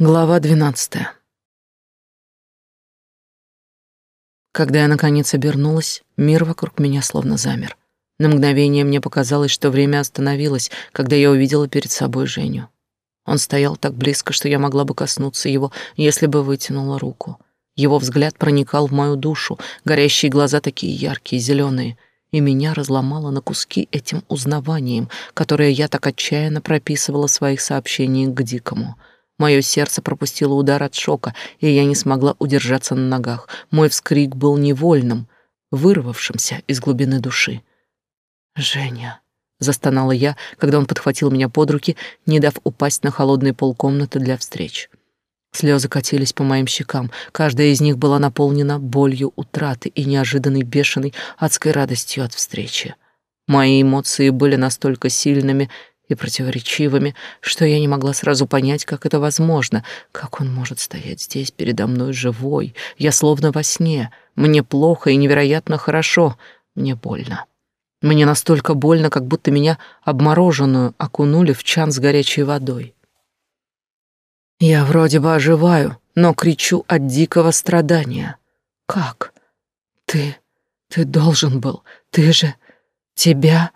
Глава двенадцатая. Когда я наконец обернулась, мир вокруг меня словно замер. На мгновение мне показалось, что время остановилось, когда я увидела перед собой Женю. Он стоял так близко, что я могла бы коснуться его, если бы вытянула руку. Его взгляд проникал в мою душу, горящие глаза такие яркие, зеленые, и меня разломало на куски этим узнаванием, которое я так отчаянно прописывала в своих сообщениях к Дикому — Мое сердце пропустило удар от шока, и я не смогла удержаться на ногах. Мой вскрик был невольным, вырвавшимся из глубины души. «Женя!» — застонала я, когда он подхватил меня под руки, не дав упасть на холодный пол комнаты для встреч. Слезы катились по моим щекам, каждая из них была наполнена болью утраты и неожиданной бешеной адской радостью от встречи. Мои эмоции были настолько сильными, и противоречивыми, что я не могла сразу понять, как это возможно, как он может стоять здесь передо мной живой. Я словно во сне. Мне плохо и невероятно хорошо. Мне больно. Мне настолько больно, как будто меня обмороженную окунули в чан с горячей водой. Я вроде бы оживаю, но кричу от дикого страдания. Как? Ты... ты должен был... Ты же... Тебя...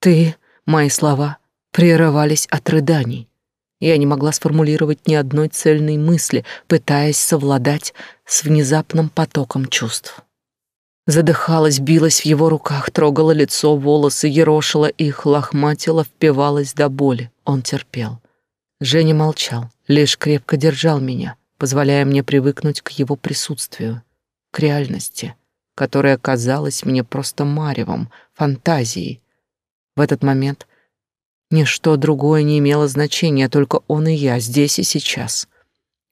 Ты... Мои слова прерывались от рыданий. Я не могла сформулировать ни одной цельной мысли, пытаясь совладать с внезапным потоком чувств. Задыхалась, билась в его руках, трогала лицо, волосы, ерошила их, лохматила, впивалась до боли. Он терпел. Женя молчал, лишь крепко держал меня, позволяя мне привыкнуть к его присутствию, к реальности, которая казалась мне просто маревом, фантазией. В этот момент Ничто другое не имело значения, только он и я, здесь и сейчас.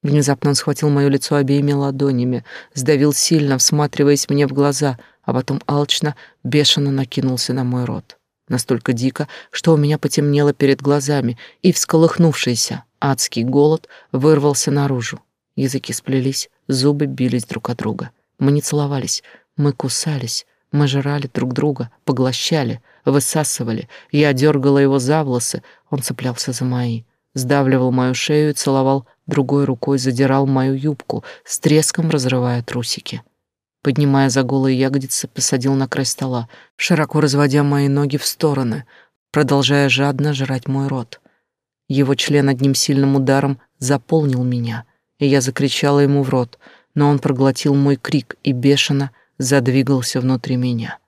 Внезапно он схватил моё лицо обеими ладонями, сдавил сильно, всматриваясь мне в глаза, а потом алчно, бешено накинулся на мой рот. Настолько дико, что у меня потемнело перед глазами, и всколыхнувшийся адский голод вырвался наружу. Языки сплелись, зубы бились друг от друга. Мы не целовались, мы кусались, мы жрали друг друга, поглощали, высасывали. Я дергала его за волосы, он цеплялся за мои, сдавливал мою шею и целовал другой рукой, задирал мою юбку, с треском разрывая трусики. Поднимая за голые ягодицы, посадил на край стола, широко разводя мои ноги в стороны, продолжая жадно жрать мой рот. Его член одним сильным ударом заполнил меня, и я закричала ему в рот, но он проглотил мой крик и бешено задвигался внутри меня.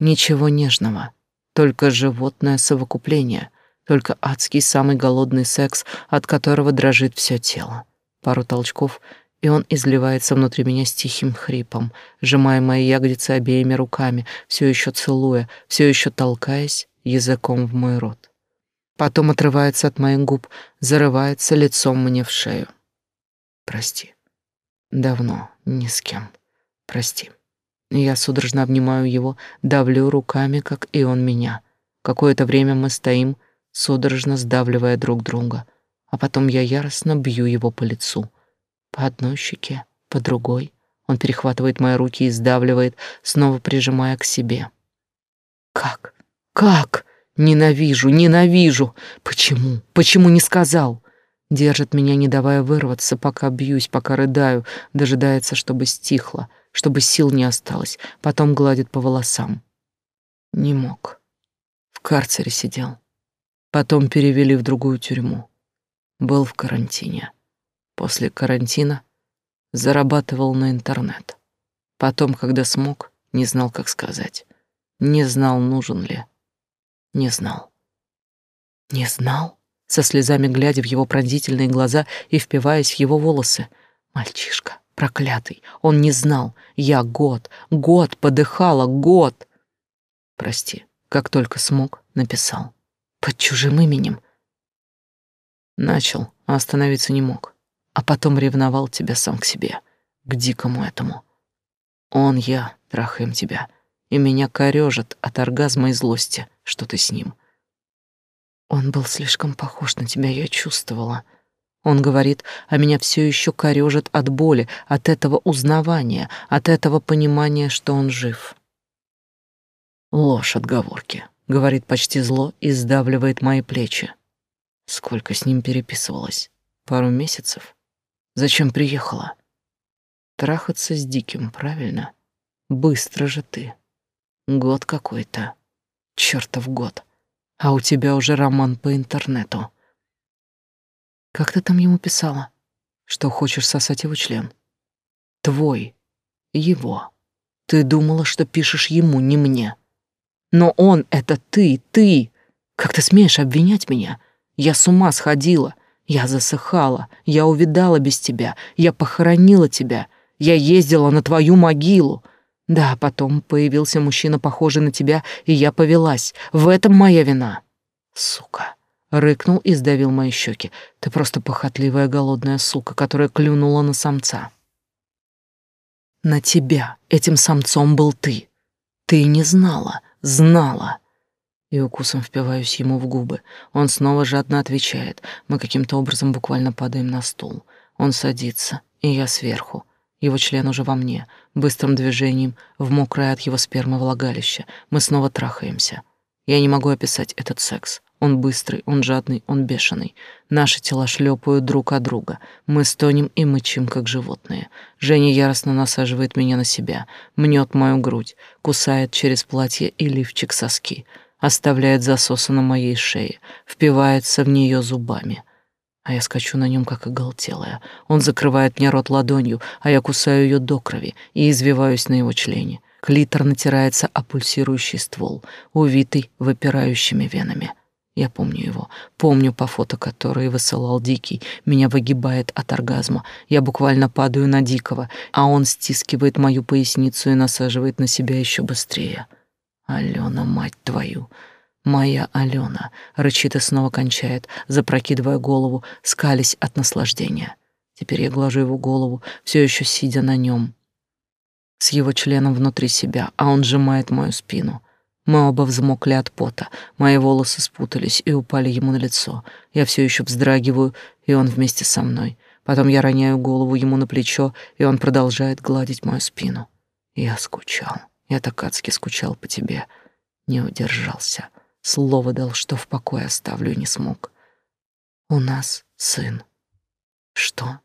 Ничего нежного, только животное совокупление, только адский самый голодный секс, от которого дрожит все тело. Пару толчков, и он изливается внутри меня с тихим хрипом, сжимая мои ягодицы обеими руками, все еще целуя, все еще толкаясь языком в мой рот. Потом отрывается от моих губ, зарывается лицом мне в шею. Прости. Давно ни с кем. Прости. Я судорожно обнимаю его, давлю руками, как и он меня. Какое-то время мы стоим, судорожно сдавливая друг друга, а потом я яростно бью его по лицу. По одной щеке, по другой. Он перехватывает мои руки и сдавливает, снова прижимая к себе. Как? Как? Ненавижу, ненавижу. Почему? Почему не сказал? Держит меня, не давая вырваться, пока бьюсь, пока рыдаю, дожидается, чтобы стихло чтобы сил не осталось, потом гладит по волосам. Не мог. В карцере сидел. Потом перевели в другую тюрьму. Был в карантине. После карантина зарабатывал на интернет. Потом, когда смог, не знал, как сказать. Не знал, нужен ли. Не знал. Не знал? Со слезами глядя в его пронзительные глаза и впиваясь в его волосы. Мальчишка. Проклятый, он не знал. Я год, год подыхала, год. Прости, как только смог, написал. Под чужим именем. Начал, а остановиться не мог. А потом ревновал тебя сам к себе, к дикому этому. Он, я, трахаем тебя, и меня корёжит от оргазма и злости, что ты с ним. Он был слишком похож на тебя, я чувствовала. Он говорит, а меня все еще корежит от боли, от этого узнавания, от этого понимания, что он жив. Ложь отговорки, говорит почти зло и сдавливает мои плечи. Сколько с ним переписывалась. Пару месяцев? Зачем приехала? Трахаться с Диким, правильно? Быстро же ты. Год какой-то. Чёртов год. А у тебя уже роман по интернету. Как ты там ему писала? Что хочешь сосать его член? Твой. Его. Ты думала, что пишешь ему, не мне. Но он — это ты, ты. Как ты смеешь обвинять меня? Я с ума сходила. Я засыхала. Я увидала без тебя. Я похоронила тебя. Я ездила на твою могилу. Да, потом появился мужчина, похожий на тебя, и я повелась. В этом моя вина. Сука. Рыкнул и сдавил мои щеки. Ты просто похотливая голодная сука, которая клюнула на самца. На тебя этим самцом был ты. Ты не знала, знала. И укусом впиваюсь ему в губы. Он снова жадно отвечает. Мы каким-то образом буквально падаем на стул. Он садится, и я сверху. Его член уже во мне. Быстрым движением, в мокрое от его спермы влагалище. Мы снова трахаемся. Я не могу описать этот секс. Он быстрый, он жадный, он бешеный. Наши тела шлепают друг от друга. Мы стонем и мычим, как животные. Женя яростно насаживает меня на себя, мнет мою грудь, кусает через платье и лифчик соски, оставляет засосы на моей шее, впивается в нее зубами. А я скачу на нем, как оголтелая. Он закрывает мне рот ладонью, а я кусаю ее до крови и извиваюсь на его члене. Клитор натирается о пульсирующий ствол, увитый выпирающими венами. Я помню его, помню по фото, которые высылал Дикий. Меня выгибает от оргазма. Я буквально падаю на Дикого, а он стискивает мою поясницу и насаживает на себя еще быстрее. Алена, мать твою! Моя Алена, рычит снова кончает, запрокидывая голову, скались от наслаждения. Теперь я глажу его голову, все еще сидя на нем, с его членом внутри себя, а он сжимает мою спину. Мы оба взмокли от пота, мои волосы спутались и упали ему на лицо. Я все еще вздрагиваю, и он вместе со мной. Потом я роняю голову ему на плечо, и он продолжает гладить мою спину. Я скучал. Я так адски скучал по тебе. Не удержался. Слово дал, что в покое оставлю, не смог. У нас сын. Что?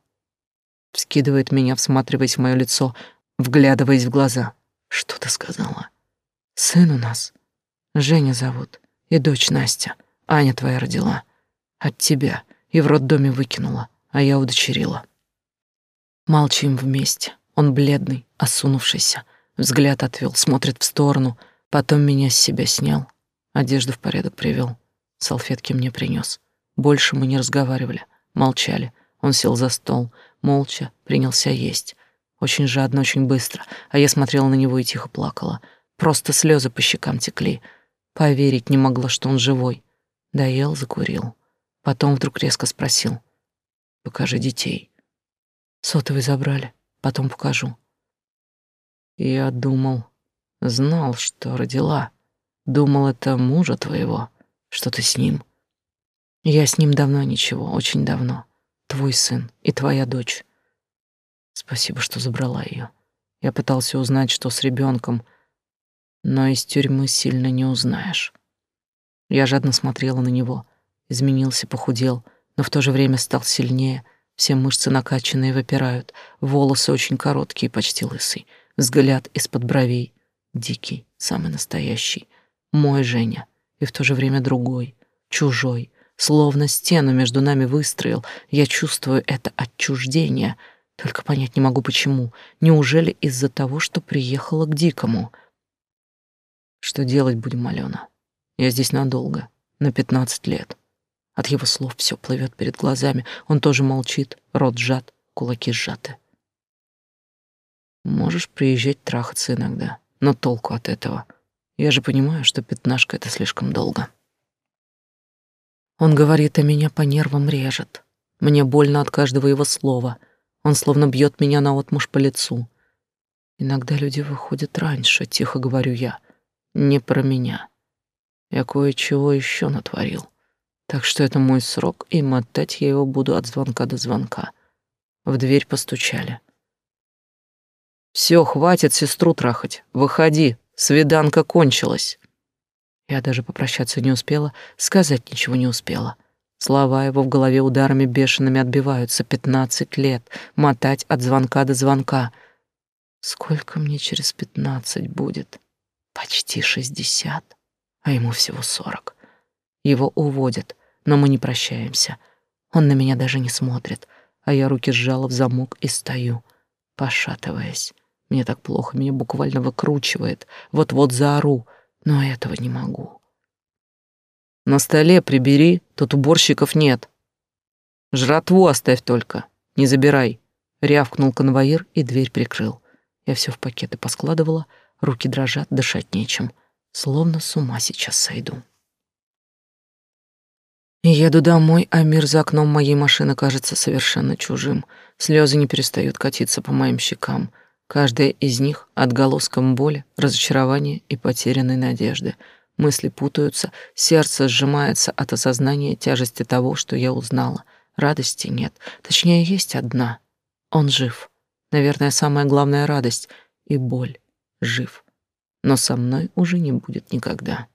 Вскидывает меня, всматриваясь в мое лицо, вглядываясь в глаза. Что ты сказала? Сын у нас. Женя зовут. И дочь Настя. Аня твоя родила. От тебя. И в роддоме выкинула, а я удочерила. Молчим вместе. Он бледный, осунувшийся. Взгляд отвел, смотрит в сторону. Потом меня с себя снял. Одежду в порядок привел. Салфетки мне принес. Больше мы не разговаривали. Молчали. Он сел за стол. Молча принялся есть. Очень жадно, очень быстро. А я смотрела на него и тихо плакала. Просто слезы по щекам текли. Поверить не могла, что он живой. Доел, закурил. Потом вдруг резко спросил. «Покажи детей». Сотовый забрали. Потом покажу. Я думал, знал, что родила. Думал, это мужа твоего, что ты с ним. Я с ним давно ничего, очень давно. Твой сын и твоя дочь. Спасибо, что забрала ее. Я пытался узнать, что с ребенком, но из тюрьмы сильно не узнаешь. Я жадно смотрела на него, изменился, похудел, но в то же время стал сильнее, все мышцы накачанные выпирают, волосы очень короткие, почти лысый, взгляд из-под бровей, дикий, самый настоящий, мой Женя, и в то же время другой, чужой, словно стену между нами выстроил, я чувствую это отчуждение, только понять не могу почему, неужели из-за того, что приехала к Дикому — что делать будем, Алена? Я здесь надолго, на пятнадцать лет. От его слов все плывет перед глазами. Он тоже молчит, рот сжат, кулаки сжаты. Можешь приезжать трахаться иногда, но толку от этого. Я же понимаю, что пятнашка — это слишком долго. Он говорит, а меня по нервам режет. Мне больно от каждого его слова. Он словно бьет меня наотмашь по лицу. Иногда люди выходят раньше, тихо говорю я — не про меня. Я кое-чего еще натворил. Так что это мой срок, и мотать я его буду от звонка до звонка. В дверь постучали. Все, хватит сестру трахать. Выходи, свиданка кончилась. Я даже попрощаться не успела, сказать ничего не успела. Слова его в голове ударами бешеными отбиваются. Пятнадцать лет. Мотать от звонка до звонка. Сколько мне через пятнадцать будет? Почти шестьдесят. А ему всего сорок. Его уводят, но мы не прощаемся. Он на меня даже не смотрит, а я руки сжала в замок и стою, пошатываясь. Мне так плохо, меня буквально выкручивает. Вот-вот заору, но этого не могу. На столе прибери, тут уборщиков нет. Жратву оставь только, не забирай. Рявкнул конвоир и дверь прикрыл. Я все в пакеты поскладывала, руки дрожат, дышать нечем. Словно с ума сейчас сойду. Еду домой, а мир за окном моей машины кажется совершенно чужим. Слезы не перестают катиться по моим щекам. Каждая из них — отголоском боли, разочарования и потерянной надежды — Мысли путаются, сердце сжимается от осознания тяжести того, что я узнала. Радости нет, точнее, есть одна. Он жив. Наверное, самая главная радость и боль. Жив. Но со мной уже не будет никогда.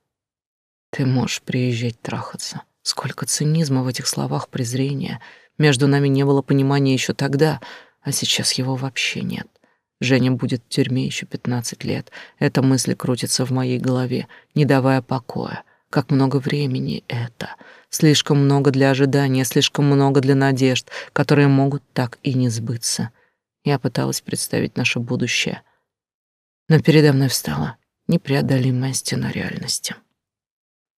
Ты можешь приезжать трахаться. Сколько цинизма в этих словах презрения. Между нами не было понимания еще тогда, а сейчас его вообще нет. Женя будет в тюрьме еще пятнадцать лет. Эта мысль крутится в моей голове, не давая покоя. Как много времени это. Слишком много для ожидания, слишком много для надежд, которые могут так и не сбыться. Я пыталась представить наше будущее, но передо мной встала непреодолимая стена реальности.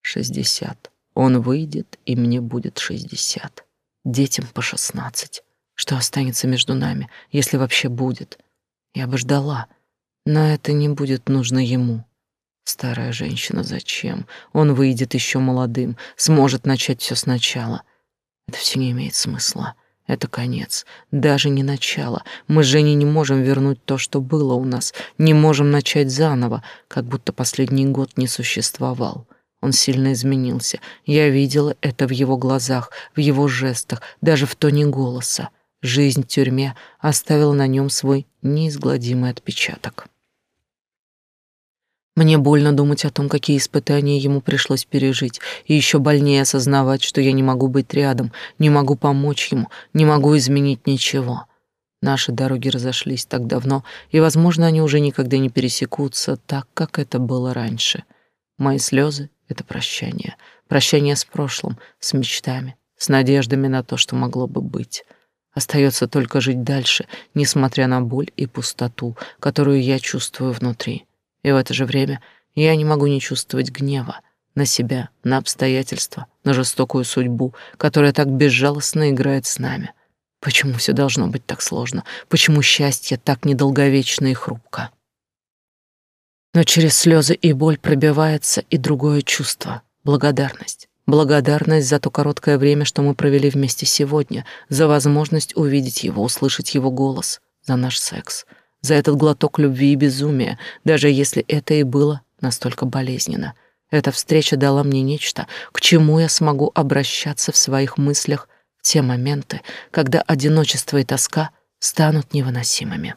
Шестьдесят. Он выйдет, и мне будет шестьдесят. Детям по шестнадцать. Что останется между нами, если вообще будет? — я бы ждала, но это не будет нужно ему. Старая женщина, зачем? Он выйдет еще молодым, сможет начать все сначала. Это все не имеет смысла. Это конец, даже не начало. Мы с Женей не можем вернуть то, что было у нас, не можем начать заново, как будто последний год не существовал. Он сильно изменился. Я видела это в его глазах, в его жестах, даже в тоне голоса. Жизнь в тюрьме оставила на нем свой неизгладимый отпечаток. Мне больно думать о том, какие испытания ему пришлось пережить, и еще больнее осознавать, что я не могу быть рядом, не могу помочь ему, не могу изменить ничего. Наши дороги разошлись так давно, и, возможно, они уже никогда не пересекутся так, как это было раньше. Мои слезы — это прощание. Прощание с прошлым, с мечтами, с надеждами на то, что могло бы быть. Остается только жить дальше, несмотря на боль и пустоту, которую я чувствую внутри. И в это же время я не могу не чувствовать гнева на себя, на обстоятельства, на жестокую судьбу, которая так безжалостно играет с нами. Почему все должно быть так сложно? Почему счастье так недолговечно и хрупко? Но через слезы и боль пробивается и другое чувство — благодарность. Благодарность за то короткое время, что мы провели вместе сегодня, за возможность увидеть его, услышать его голос, за наш секс, за этот глоток любви и безумия, даже если это и было настолько болезненно. Эта встреча дала мне нечто, к чему я смогу обращаться в своих мыслях в те моменты, когда одиночество и тоска станут невыносимыми.